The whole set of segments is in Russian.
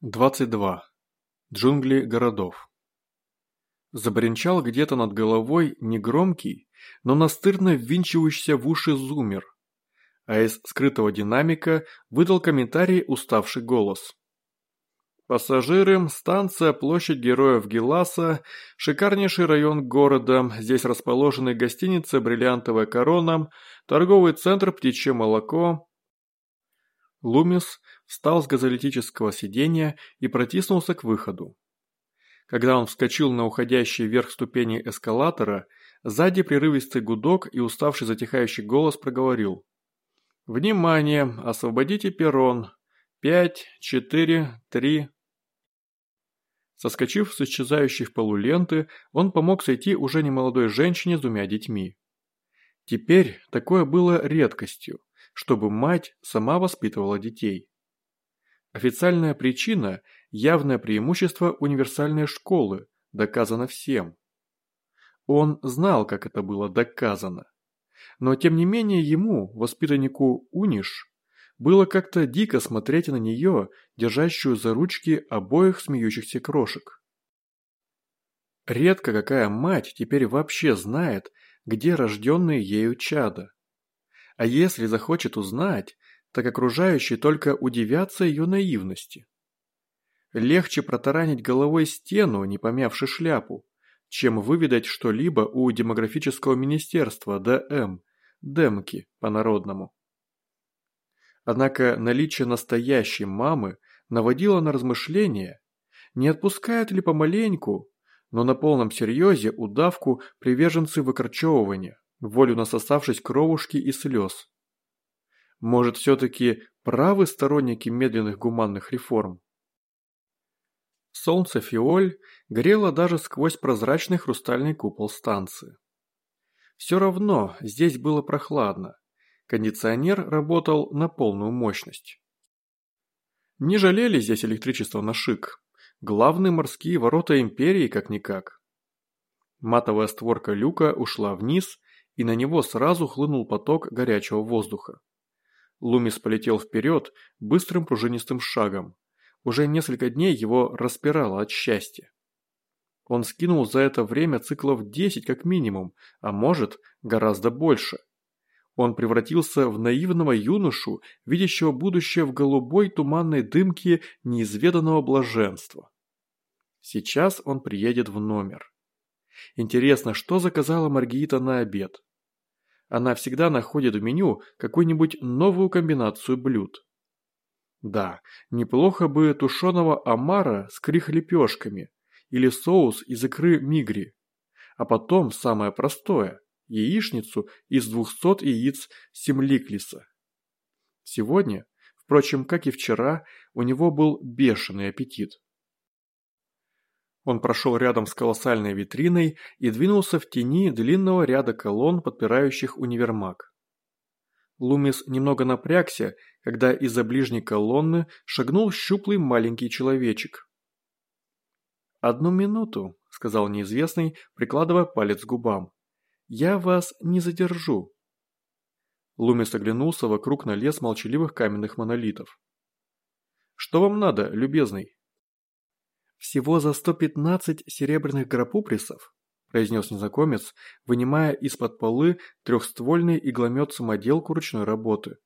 22. Джунгли городов. Забринчал где-то над головой негромкий, но настырно ввинчивающийся в уши зумер, а из скрытого динамика выдал комментарий уставший голос. Пассажиры, станция Площадь Героев Геласа, шикарнейший район города, здесь расположены гостиница «Бриллиантовая корона», торговый центр «Птичье молоко», Лумис встал с газолитического сиденья и протиснулся к выходу. Когда он вскочил на уходящие вверх ступени эскалатора, сзади прерывистый гудок и уставший затихающий голос проговорил. «Внимание! Освободите перрон! Пять, четыре, три...» Соскочив с исчезающей в полу ленты, он помог сойти уже немолодой женщине с двумя детьми. Теперь такое было редкостью чтобы мать сама воспитывала детей. Официальная причина – явное преимущество универсальной школы, доказано всем. Он знал, как это было доказано. Но тем не менее ему, воспитаннику Униш, было как-то дико смотреть на нее, держащую за ручки обоих смеющихся крошек. Редко какая мать теперь вообще знает, где рожденные ею чада. А если захочет узнать, так окружающие только удивятся ее наивности. Легче протаранить головой стену, не помявши шляпу, чем выведать что-либо у демографического министерства ДМ, Демки по-народному. Однако наличие настоящей мамы наводило на размышления, не отпускают ли помаленьку, но на полном серьезе удавку приверженцы выкорчевывания волю насосавшись кровушки и слез. Может, все-таки правы сторонники медленных гуманных реформ? Солнце фиоль грело даже сквозь прозрачный хрустальный купол станции. Все равно здесь было прохладно. Кондиционер работал на полную мощность. Не жалели здесь электричество на шик. Главные морские ворота империи как-никак. Матовая створка люка ушла вниз, и на него сразу хлынул поток горячего воздуха. Лумис полетел вперед быстрым пружинистым шагом. Уже несколько дней его распирало от счастья. Он скинул за это время циклов 10 как минимум, а может, гораздо больше. Он превратился в наивного юношу, видящего будущее в голубой туманной дымке неизведанного блаженства. Сейчас он приедет в номер. Интересно, что заказала Маргиита на обед? Она всегда находит в меню какую-нибудь новую комбинацию блюд. Да, неплохо бы тушеного омара с крих-лепешками или соус из икры мигри. А потом самое простое – яичницу из 200 яиц семликлиса. Сегодня, впрочем, как и вчера, у него был бешеный аппетит. Он прошел рядом с колоссальной витриной и двинулся в тени длинного ряда колонн, подпирающих универмаг. Лумис немного напрягся, когда из-за ближней колонны шагнул щуплый маленький человечек. «Одну минуту», – сказал неизвестный, прикладывая палец к губам. «Я вас не задержу». Лумис оглянулся вокруг на лес молчаливых каменных монолитов. «Что вам надо, любезный?» «Всего за 115 серебряных грапуприсов», – произнес незнакомец, вынимая из-под полы трехствольный игломет-самоделку ручной работы.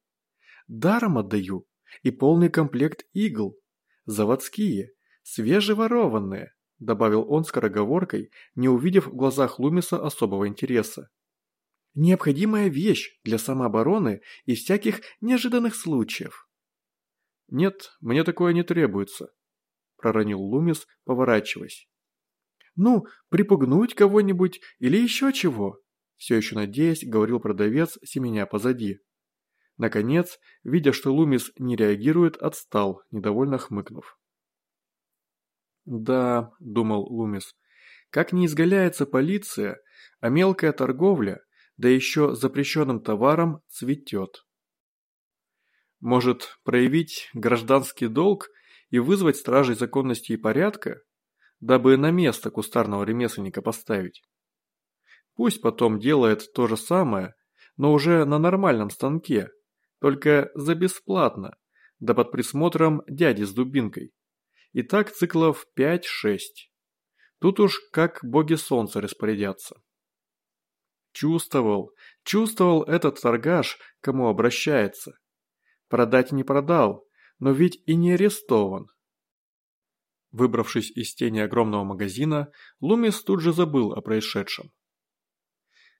«Даром отдаю. И полный комплект игл. Заводские, свежеворованные», – добавил он скороговоркой, не увидев в глазах Лумиса особого интереса. «Необходимая вещь для самообороны и всяких неожиданных случаев». «Нет, мне такое не требуется», проронил Лумис, поворачиваясь. «Ну, припугнуть кого-нибудь или еще чего?» Все еще надеясь, говорил продавец, семеня позади. Наконец, видя, что Лумис не реагирует, отстал, недовольно хмыкнув. «Да», – думал Лумис, – «как не изгаляется полиция, а мелкая торговля, да еще запрещенным товаром, цветет». Может, проявить гражданский долг и вызвать стражей законности и порядка, дабы на место кустарного ремесленника поставить. Пусть потом делает то же самое, но уже на нормальном станке, только за бесплатно, да под присмотром дяди с дубинкой. И так циклов 5-6. Тут уж как боги солнца распорядятся. Чувствовал, чувствовал этот торгаш, кому обращается. Продать не продал, но ведь и не арестован. Выбравшись из тени огромного магазина, Лумис тут же забыл о происшедшем.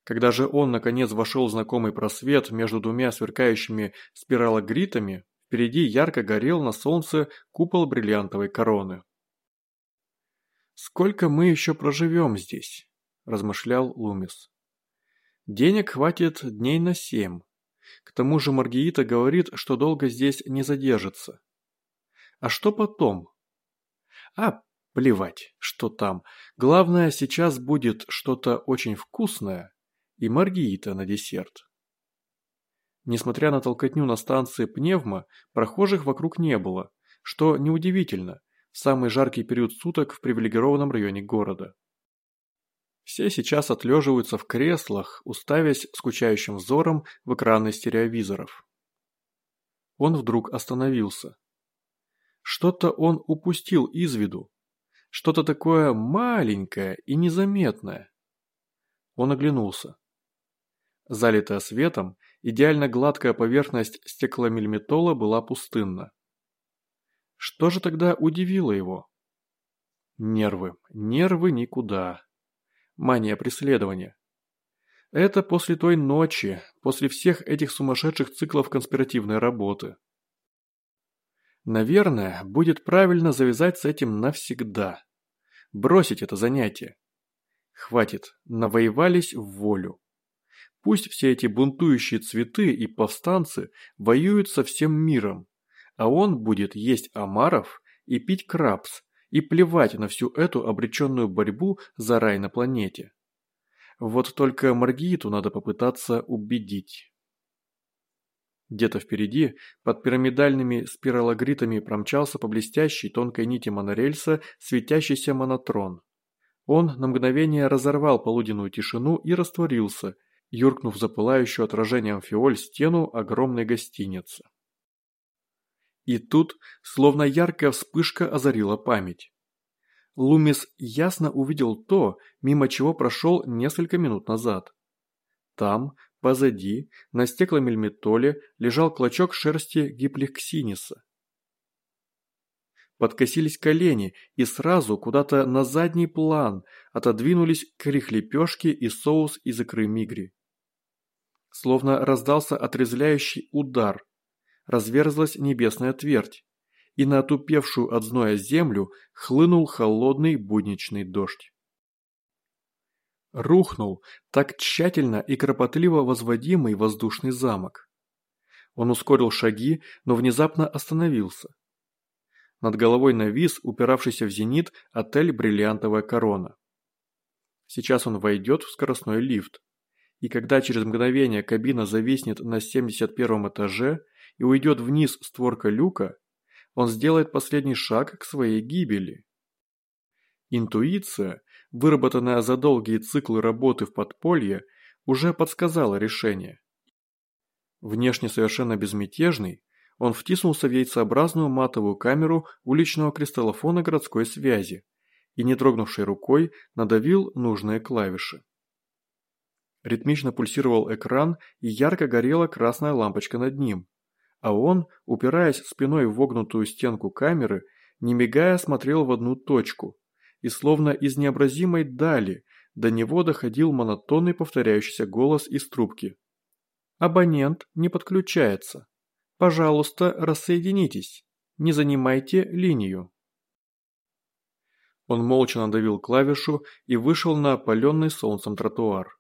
Когда же он наконец вошел в знакомый просвет между двумя сверкающими спиралогритами, впереди ярко горел на солнце купол бриллиантовой короны. «Сколько мы еще проживем здесь?» – размышлял Лумис. «Денег хватит дней на семь. К тому же Маргиита говорит, что долго здесь не задержится. А что потом? А, плевать, что там. Главное, сейчас будет что-то очень вкусное и Маргиита на десерт. Несмотря на толкотню на станции Пневма, прохожих вокруг не было, что неудивительно, самый жаркий период суток в привилегированном районе города. Все сейчас отлеживаются в креслах, уставясь скучающим взором в экраны стереовизоров. Он вдруг остановился. Что-то он упустил из виду. Что-то такое маленькое и незаметное. Он оглянулся. Залитая светом, идеально гладкая поверхность стекломельметола была пустынна. Что же тогда удивило его? Нервы, нервы никуда. Мания преследования. Это после той ночи, после всех этих сумасшедших циклов конспиративной работы. Наверное, будет правильно завязать с этим навсегда. Бросить это занятие. Хватит, навоевались в волю. Пусть все эти бунтующие цветы и повстанцы воюют со всем миром, а он будет есть омаров и пить крабс, и плевать на всю эту обреченную борьбу за рай на планете. Вот только Маргииту надо попытаться убедить. Где-то впереди, под пирамидальными спиралогритами промчался по блестящей тонкой нити монорельса светящийся монотрон. Он на мгновение разорвал полуденную тишину и растворился, юркнув за пылающую отражением фиоль стену огромной гостиницы. И тут, словно яркая вспышка озарила память. Лумис ясно увидел то, мимо чего прошел несколько минут назад. Там, Позади, на стекломельметоле, лежал клочок шерсти гиплексиниса. Подкосились колени и сразу куда-то на задний план отодвинулись крихлепешки и соус из икры мигри. Словно раздался отрезвляющий удар. Разверзлась небесная твердь, и на отупевшую от зноя землю хлынул холодный будничный дождь. Рухнул так тщательно и кропотливо возводимый воздушный замок. Он ускорил шаги, но внезапно остановился. Над головой навис, упиравшийся в зенит, отель «Бриллиантовая корона». Сейчас он войдет в скоростной лифт. И когда через мгновение кабина зависнет на 71 этаже и уйдет вниз створка люка, он сделает последний шаг к своей гибели. Интуиция, выработанная за долгие циклы работы в подполье, уже подсказала решение. Внешне совершенно безмятежный, он втиснулся в яйцеобразную матовую камеру уличного кристаллофона городской связи и, не дрогнувшей рукой, надавил нужные клавиши. Ритмично пульсировал экран и ярко горела красная лампочка над ним, а он, упираясь спиной в вогнутую стенку камеры, не мигая смотрел в одну точку, и словно из необразимой дали до него доходил монотонный повторяющийся голос из трубки. «Абонент не подключается. Пожалуйста, рассоединитесь. Не занимайте линию». Он молча надавил клавишу и вышел на опаленный солнцем тротуар.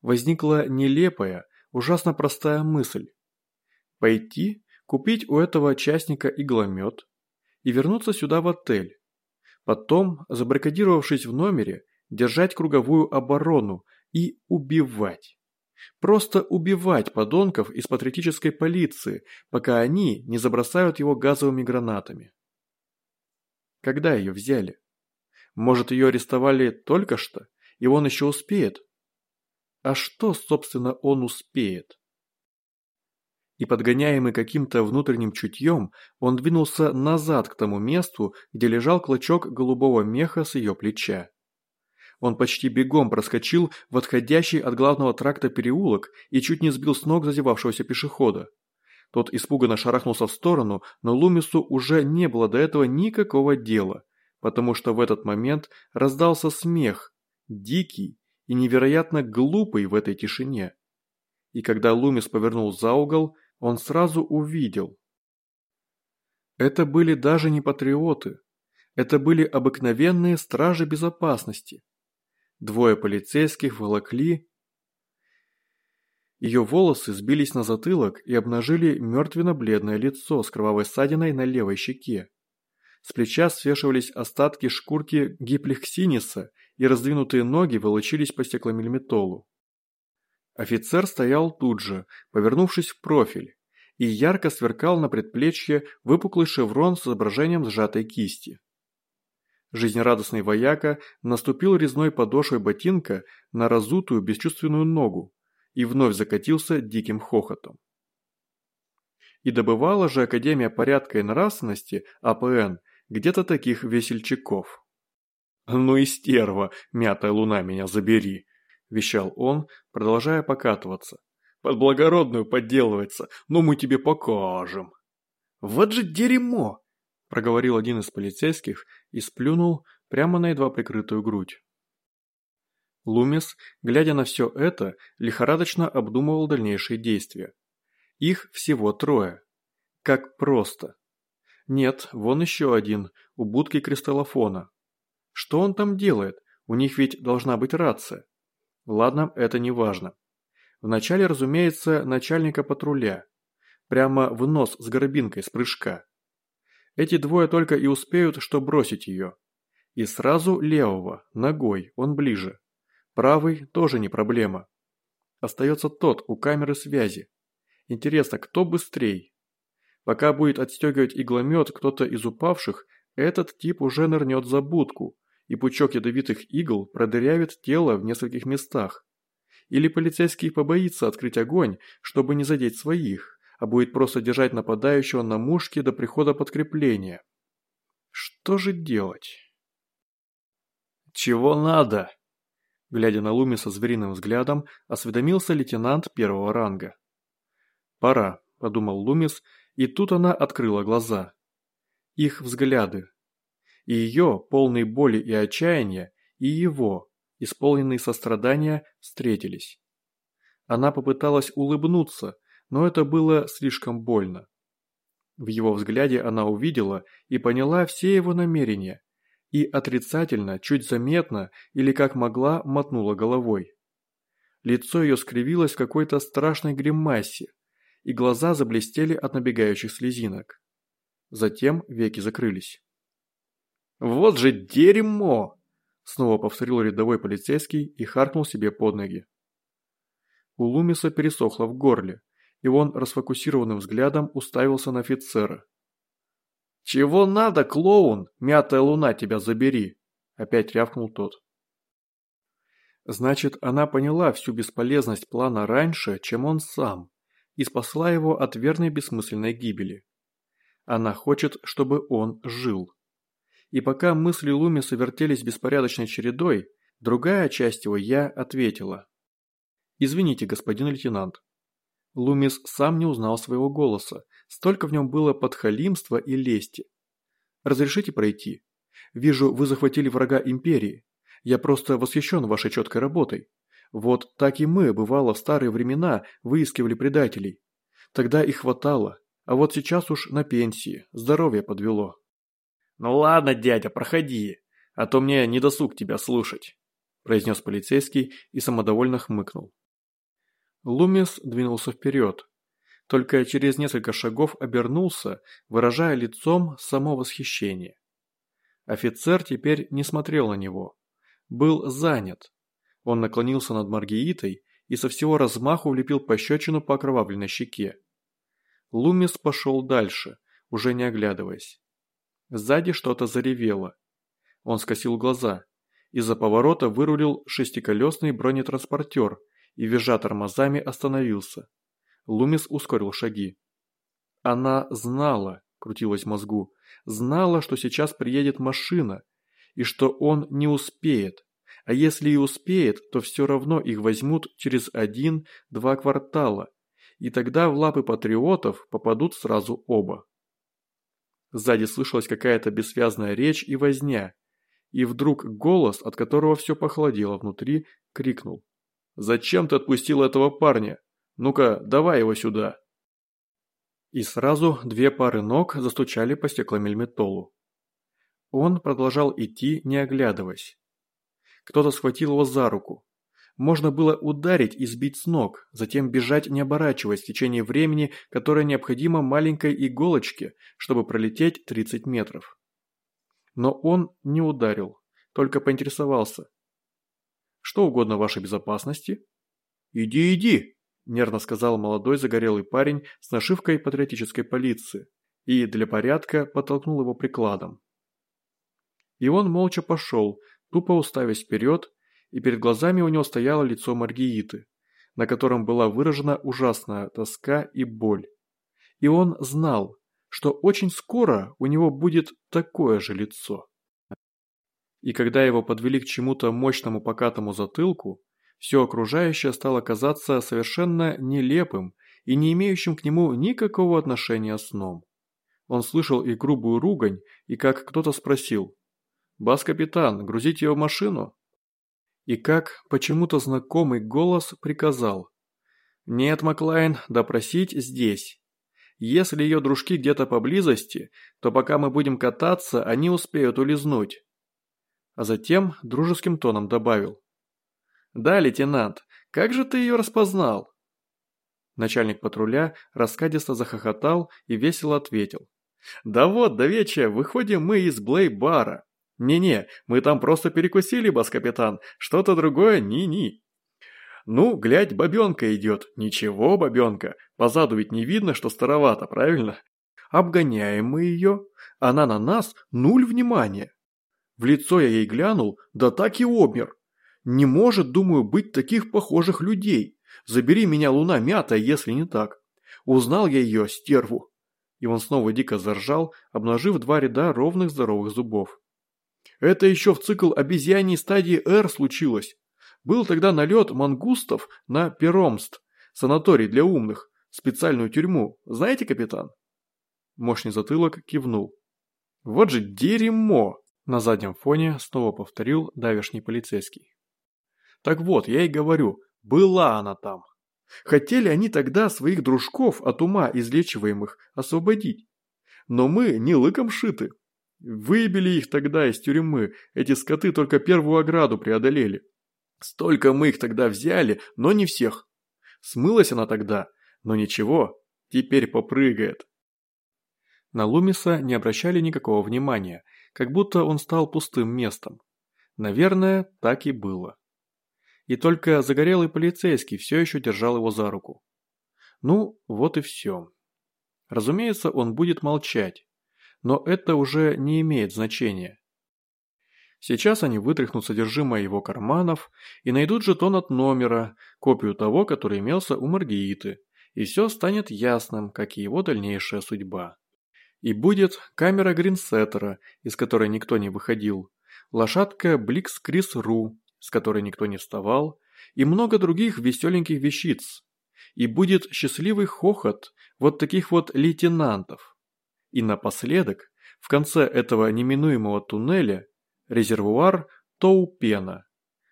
Возникла нелепая, ужасно простая мысль. Пойти, купить у этого частника игломет и вернуться сюда в отель, Потом, забаррикадировавшись в номере, держать круговую оборону и убивать. Просто убивать подонков из патриотической полиции, пока они не забросают его газовыми гранатами. Когда ее взяли? Может, ее арестовали только что, и он еще успеет? А что, собственно, он успеет? И подгоняемый каким-то внутренним чутьем, он двинулся назад к тому месту, где лежал клочок голубого меха с ее плеча. Он почти бегом проскочил в отходящий от главного тракта переулок и чуть не сбил с ног зазевавшегося пешехода. Тот испуганно шарахнулся в сторону, но Лумису уже не было до этого никакого дела, потому что в этот момент раздался смех, дикий и невероятно глупый в этой тишине. И когда Лумис повернул за угол, он сразу увидел. Это были даже не патриоты, это были обыкновенные стражи безопасности. Двое полицейских волокли. Ее волосы сбились на затылок и обнажили мертвенно-бледное лицо с кровавой ссадиной на левой щеке. С плеча свешивались остатки шкурки гиплексиниса, и раздвинутые ноги волочились по стекломельметолу. Офицер стоял тут же, повернувшись в профиль, и ярко сверкал на предплечье выпуклый шеврон с изображением сжатой кисти. Жизнерадостный вояка наступил резной подошвой ботинка на разутую бесчувственную ногу и вновь закатился диким хохотом. И добывала же Академия порядка и нравственности, АПН, где-то таких весельчаков. «Ну и стерва, мятая луна, меня забери!» – вещал он, продолжая покатываться. «Под благородную подделывается, но мы тебе покажем!» «Вот же дерьмо!» проговорил один из полицейских и сплюнул прямо на едва прикрытую грудь. Лумис, глядя на все это, лихорадочно обдумывал дальнейшие действия. Их всего трое. Как просто. Нет, вон еще один, у будки кристаллофона. Что он там делает? У них ведь должна быть рация. Ладно, это не важно. Вначале, разумеется, начальника патруля. Прямо в нос с горбинкой с прыжка. Эти двое только и успеют, что бросить ее. И сразу левого, ногой, он ближе. Правый тоже не проблема. Остается тот у камеры связи. Интересно, кто быстрей? Пока будет отстегивать игломет кто-то из упавших, этот тип уже нырнет за будку, и пучок ядовитых игл продырявит тело в нескольких местах. Или полицейский побоится открыть огонь, чтобы не задеть своих а будет просто держать нападающего на мушке до прихода подкрепления. Что же делать? «Чего надо?» Глядя на Луми со звериным взглядом, осведомился лейтенант первого ранга. «Пора», – подумал Лумис, и тут она открыла глаза. Их взгляды. И ее, полный боли и отчаяния, и его, исполненные сострадания, встретились. Она попыталась улыбнуться, но это было слишком больно. В его взгляде она увидела и поняла все его намерения, и отрицательно, чуть заметно или как могла мотнула головой. Лицо ее скривилось в какой-то страшной гримасе, и глаза заблестели от набегающих слезинок. Затем веки закрылись. «Вот же дерьмо!» Снова повторил рядовой полицейский и харкнул себе под ноги. У Лумиса пересохло в горле, и он расфокусированным взглядом уставился на офицера. «Чего надо, клоун? Мятая луна тебя забери!» Опять рявкнул тот. Значит, она поняла всю бесполезность плана раньше, чем он сам, и спасла его от верной бессмысленной гибели. Она хочет, чтобы он жил. И пока мысли Лумиса вертелись беспорядочной чередой, другая часть его «я» ответила. «Извините, господин лейтенант, Лумис сам не узнал своего голоса, столько в нем было подхалимства и лести. «Разрешите пройти? Вижу, вы захватили врага Империи. Я просто восхищен вашей четкой работой. Вот так и мы, бывало, в старые времена выискивали предателей. Тогда их хватало, а вот сейчас уж на пенсии, здоровье подвело». «Ну ладно, дядя, проходи, а то мне не досуг тебя слушать», произнес полицейский и самодовольно хмыкнул. Лумис двинулся вперед. Только через несколько шагов обернулся, выражая лицом само восхищение. Офицер теперь не смотрел на него. Был занят. Он наклонился над Маргиитой и со всего размаху влепил пощечину по окровавленной щеке. Лумис пошел дальше, уже не оглядываясь. Сзади что-то заревело. Он скосил глаза. Из-за поворота вырулил шестиколесный бронетранспортер – и, визжа тормозами, остановился. Лумис ускорил шаги. Она знала, крутилась мозгу, знала, что сейчас приедет машина, и что он не успеет. А если и успеет, то все равно их возьмут через один-два квартала, и тогда в лапы патриотов попадут сразу оба. Сзади слышалась какая-то бессвязная речь и возня, и вдруг голос, от которого все похолодело внутри, крикнул. «Зачем ты отпустил этого парня? Ну-ка, давай его сюда!» И сразу две пары ног застучали по стекломельметолу. Он продолжал идти, не оглядываясь. Кто-то схватил его за руку. Можно было ударить и сбить с ног, затем бежать, не оборачиваясь в течение времени, которое необходимо маленькой иголочке, чтобы пролететь 30 метров. Но он не ударил, только поинтересовался. «Что угодно вашей безопасности?» «Иди, иди!» – нервно сказал молодой загорелый парень с нашивкой патриотической полиции и для порядка подтолкнул его прикладом. И он молча пошел, тупо уставясь вперед, и перед глазами у него стояло лицо Маргииты, на котором была выражена ужасная тоска и боль. И он знал, что очень скоро у него будет такое же лицо. И когда его подвели к чему-то мощному покатому затылку, все окружающее стало казаться совершенно нелепым и не имеющим к нему никакого отношения сном. Он слышал и грубую ругань, и как кто-то спросил «Бас-капитан, грузите ее в машину?» И как почему-то знакомый голос приказал «Нет, Маклайн, допросить здесь». Если ее дружки где-то поблизости, то пока мы будем кататься, они успеют улизнуть. А затем дружеским тоном добавил. «Да, лейтенант, как же ты ее распознал?» Начальник патруля раскадисто захохотал и весело ответил. «Да вот, до вечера выходим мы из Блей-бара. «Не-не, мы там просто перекусили, бас-капитан, что-то другое ни-ни». «Ну, глядь, бабенка идет. Ничего, бабенка, позаду ведь не видно, что старовато, правильно? Обгоняем мы ее, она на нас нуль внимания». В лицо я ей глянул, да так и обмер. Не может, думаю, быть таких похожих людей. Забери меня, луна мятая, если не так. Узнал я ее, стерву. И он снова дико заржал, обнажив два ряда ровных здоровых зубов. Это еще в цикл обезьяньей стадии R случилось. Был тогда налет мангустов на Перомст, санаторий для умных, специальную тюрьму. Знаете, капитан?» Мощный затылок кивнул. «Вот же дерьмо!» На заднем фоне снова повторил давешний полицейский. «Так вот, я и говорю, была она там. Хотели они тогда своих дружков от ума излечиваемых освободить. Но мы не лыком шиты, Выбили их тогда из тюрьмы, эти скоты только первую ограду преодолели. Столько мы их тогда взяли, но не всех. Смылась она тогда, но ничего, теперь попрыгает. На Лумиса не обращали никакого внимания, как будто он стал пустым местом. Наверное, так и было. И только загорелый полицейский все еще держал его за руку. Ну, вот и все. Разумеется, он будет молчать но это уже не имеет значения. Сейчас они вытряхнут содержимое его карманов и найдут жетон от номера, копию того, который имелся у Маргииты, и все станет ясным, как и его дальнейшая судьба. И будет камера гринсеттера, из которой никто не выходил, лошадка Бликс Крис Ру, с которой никто не вставал, и много других веселеньких вещиц. И будет счастливый хохот вот таких вот лейтенантов, и напоследок, в конце этого неминуемого туннеля, резервуар Тоупена,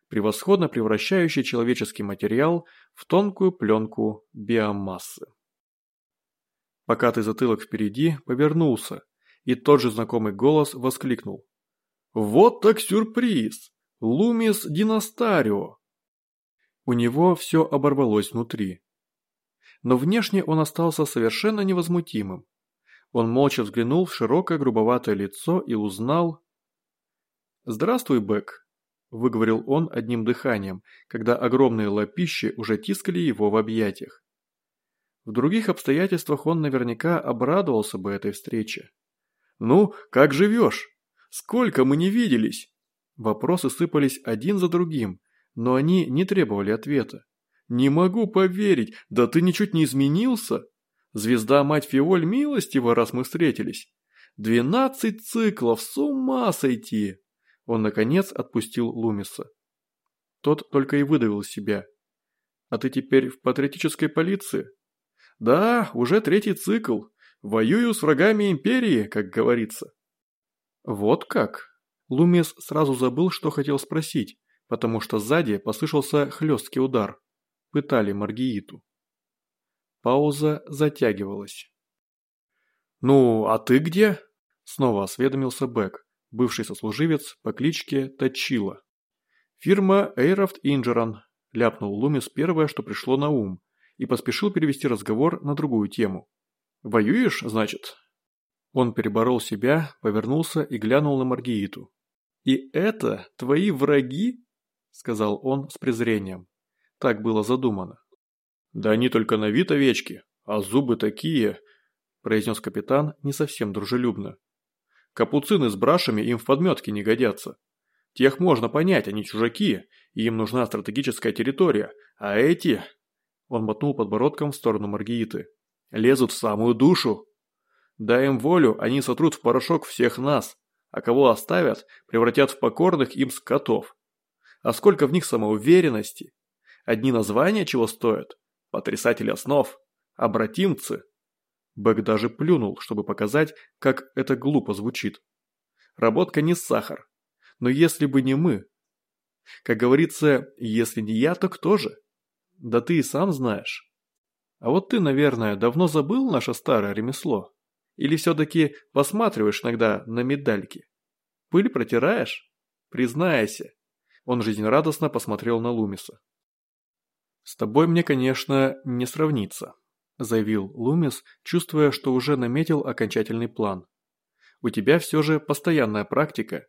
превосходно превращающий человеческий материал в тонкую пленку биомассы. Покатый затылок впереди повернулся, и тот же знакомый голос воскликнул. «Вот так сюрприз! Лумис Династарио!» У него все оборвалось внутри. Но внешне он остался совершенно невозмутимым. Он молча взглянул в широкое грубоватое лицо и узнал... «Здравствуй, Бэк», – выговорил он одним дыханием, когда огромные лапищи уже тискали его в объятиях. В других обстоятельствах он наверняка обрадовался бы этой встрече. «Ну, как живешь? Сколько мы не виделись?» Вопросы сыпались один за другим, но они не требовали ответа. Не могу поверить, да ты ничуть не изменился. Звезда мать Фиоль милостива, раз мы встретились. Двенадцать циклов, с ума сойти!» Он, наконец, отпустил Лумиса. Тот только и выдавил себя. «А ты теперь в патриотической полиции?» «Да, уже третий цикл. Воюю с врагами империи, как говорится». «Вот как?» Лумис сразу забыл, что хотел спросить, потому что сзади послышался хлесткий удар. Пытали Маргииту. Пауза затягивалась. «Ну, а ты где?» Снова осведомился Бэк, бывший сослуживец по кличке Точила. «Фирма Эйрафт Инджеран», – ляпнул Лумис первое, что пришло на ум, и поспешил перевести разговор на другую тему. «Воюешь, значит?» Он переборол себя, повернулся и глянул на Маргииту. «И это твои враги?» – сказал он с презрением. Так было задумано. «Да они только на вид овечки, а зубы такие», – произнес капитан не совсем дружелюбно. «Капуцины с брашами им в подметке не годятся. Тех можно понять, они чужаки, и им нужна стратегическая территория, а эти...» Он мотнул подбородком в сторону Маргииты. «Лезут в самую душу. Дай им волю, они сотрут в порошок всех нас, а кого оставят, превратят в покорных им скотов. А сколько в них самоуверенности. Одни названия чего стоят? Потрясатели основ, обратимцы. Бэк даже плюнул, чтобы показать, как это глупо звучит. Работка не сахар. Но если бы не мы... Как говорится, если не я, то кто же? Да ты и сам знаешь. А вот ты, наверное, давно забыл наше старое ремесло? Или все-таки посматриваешь иногда на медальки? Пыль протираешь? Признайся. Он жизнерадостно посмотрел на Лумиса. «С тобой мне, конечно, не сравнится», – заявил Лумис, чувствуя, что уже наметил окончательный план. «У тебя все же постоянная практика.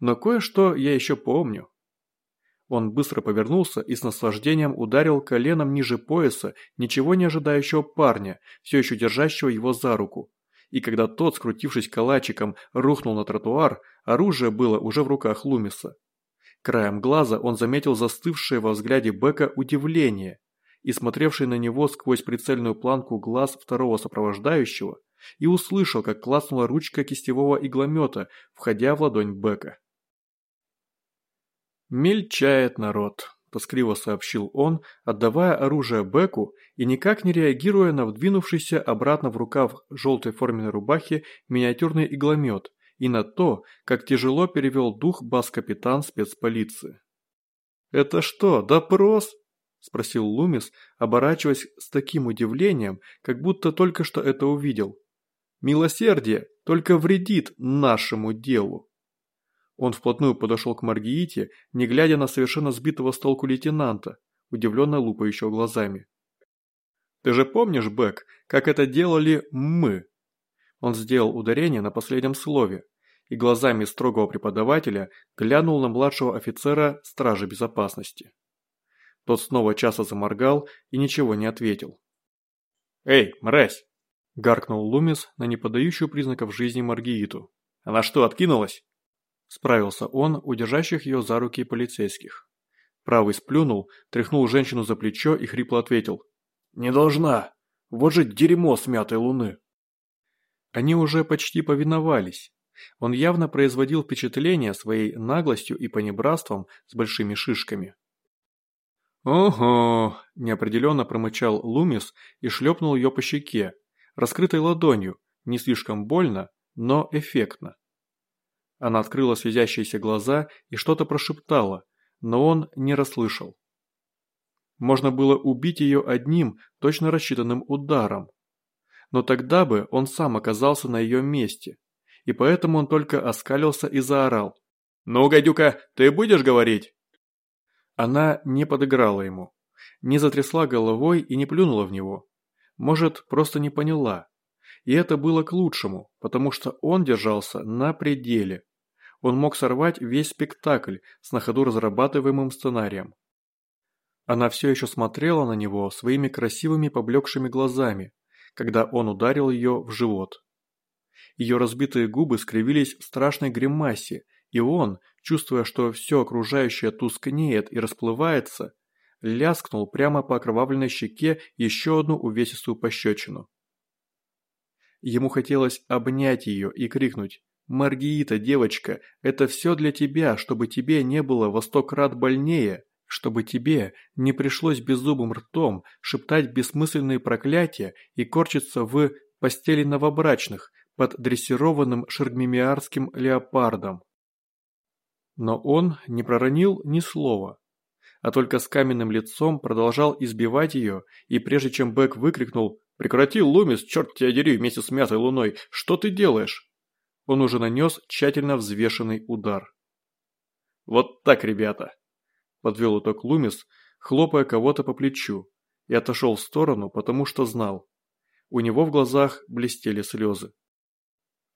Но кое-что я еще помню». Он быстро повернулся и с наслаждением ударил коленом ниже пояса ничего не ожидающего парня, все еще держащего его за руку. И когда тот, скрутившись калачиком, рухнул на тротуар, оружие было уже в руках Лумиса. Краем глаза он заметил застывшее во взгляде Бека удивление и смотревший на него сквозь прицельную планку глаз второго сопровождающего, и услышал, как клацнула ручка кистевого игломета, входя в ладонь Бека. «Мельчает народ», – тоскливо сообщил он, отдавая оружие Беку и никак не реагируя на вдвинувшийся обратно в рукав желтой форменной рубахи миниатюрный игломет, и на то, как тяжело перевел дух бас-капитан спецполиции. «Это что, допрос?» – спросил Лумис, оборачиваясь с таким удивлением, как будто только что это увидел. «Милосердие только вредит нашему делу». Он вплотную подошел к Маргиите, не глядя на совершенно сбитого с толку лейтенанта, удивленно лупающего глазами. «Ты же помнишь, Бэк, как это делали мы?» Он сделал ударение на последнем слове и глазами строгого преподавателя глянул на младшего офицера стражи безопасности. Тот снова часто заморгал и ничего не ответил. «Эй, мразь!» – гаркнул Лумис на неподающую признаков жизни Маргииту. «Она что, откинулась?» Справился он у держащих ее за руки полицейских. Правый сплюнул, тряхнул женщину за плечо и хрипло ответил. «Не должна! Вот же дерьмо смятой луны!» Они уже почти повиновались. Он явно производил впечатление своей наглостью и понебратством с большими шишками. «Ого!» – неопределенно промычал Лумис и шлепнул ее по щеке, раскрытой ладонью, не слишком больно, но эффектно. Она открыла связящиеся глаза и что-то прошептала, но он не расслышал. Можно было убить ее одним, точно рассчитанным ударом. Но тогда бы он сам оказался на ее месте, и поэтому он только оскалился и заорал. «Ну, гадюка, ты будешь говорить?» Она не подыграла ему, не затрясла головой и не плюнула в него. Может, просто не поняла. И это было к лучшему, потому что он держался на пределе. Он мог сорвать весь спектакль с на ходу разрабатываемым сценарием. Она все еще смотрела на него своими красивыми поблекшими глазами, когда он ударил ее в живот. Ее разбитые губы скривились в страшной гримасе, и он, чувствуя, что все окружающее тускнеет и расплывается, ляскнул прямо по окровавленной щеке еще одну увесистую пощечину. Ему хотелось обнять ее и крикнуть «Маргиита, девочка, это все для тебя, чтобы тебе не было во сто крат больнее, чтобы тебе не пришлось беззубым ртом шептать бессмысленные проклятия и корчиться в постели новобрачных под дрессированным шаргмимиарским леопардом». Но он не проронил ни слова, а только с каменным лицом продолжал избивать ее, и прежде чем Бэк выкрикнул «Прекрати, Лумис, черт тебя дери, вместе с мятой луной, что ты делаешь?» Он уже нанес тщательно взвешенный удар. «Вот так, ребята!» – подвел итог Лумис, хлопая кого-то по плечу, и отошел в сторону, потому что знал. У него в глазах блестели слезы.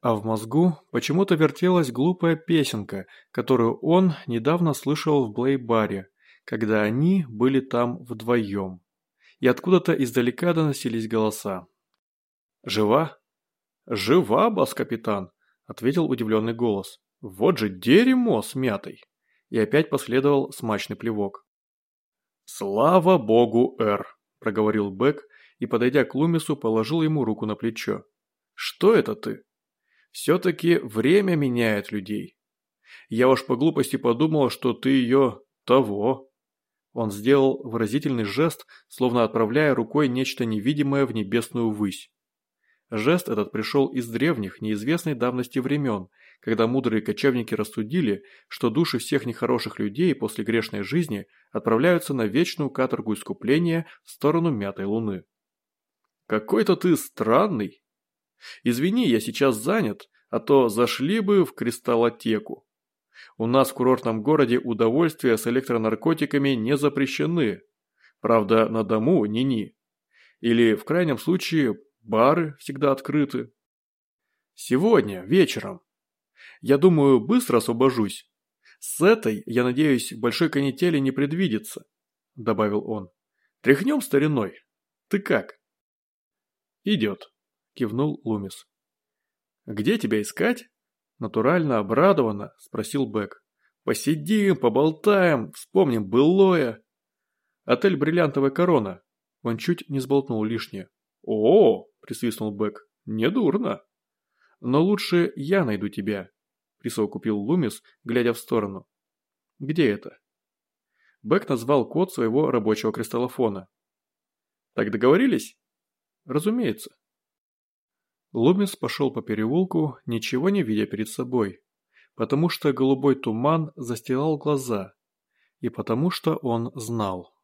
А в мозгу почему-то вертелась глупая песенка, которую он недавно слышал в Блейбаре, когда они были там вдвоем. И откуда-то издалека доносились голоса. «Жива?» «Жива, бас-капитан», – ответил удивленный голос. «Вот же дерьмо с мятой!» И опять последовал смачный плевок. «Слава богу, Эр!» – проговорил Бэк и, подойдя к Лумису, положил ему руку на плечо. «Что это ты?» «Все-таки время меняет людей. Я уж по глупости подумал, что ты ее того». Он сделал выразительный жест, словно отправляя рукой нечто невидимое в небесную высь. Жест этот пришел из древних, неизвестной давности времен, когда мудрые кочевники рассудили, что души всех нехороших людей после грешной жизни отправляются на вечную каторгу искупления в сторону мятой луны. «Какой-то ты странный. Извини, я сейчас занят, а то зашли бы в кристаллотеку. У нас в курортном городе удовольствия с электронаркотиками не запрещены. Правда, на дому ни-ни. Или, в крайнем случае, бары всегда открыты. Сегодня, вечером. Я думаю, быстро освобожусь. С этой, я надеюсь, большой канители не предвидится, добавил он. Тряхнем стариной. Ты как? Идет, кивнул Лумис. Где тебя искать? Натурально обрадованно спросил Бэк. Посидим, поболтаем, вспомним былое. Отель «Бриллиантовая корона». Он чуть не сболтнул лишнее. О, присвистнул Бэк. Недурно. Но лучше я найду тебя, присовокупил Лумис, глядя в сторону. Где это? Бэк назвал код своего рабочего кристаллофона. Так договорились? Разумеется. Лумис пошел по переулку, ничего не видя перед собой, потому что голубой туман застилал глаза, и потому что он знал.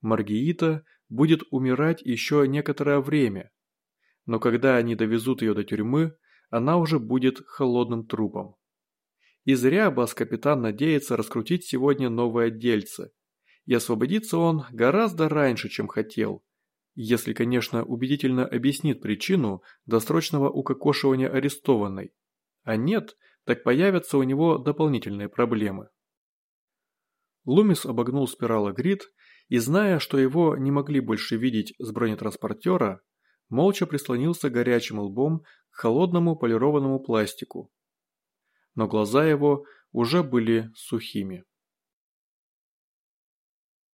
Маргиита будет умирать еще некоторое время, но когда они довезут ее до тюрьмы, она уже будет холодным трупом. И зря бас-капитан надеется раскрутить сегодня новое дельце, и освободится он гораздо раньше, чем хотел, если, конечно, убедительно объяснит причину досрочного укокошивания арестованной. А нет, так появятся у него дополнительные проблемы. Лумис обогнул спирала грид и, зная, что его не могли больше видеть с бронетранспортера, молча прислонился горячим лбом к холодному полированному пластику. Но глаза его уже были сухими.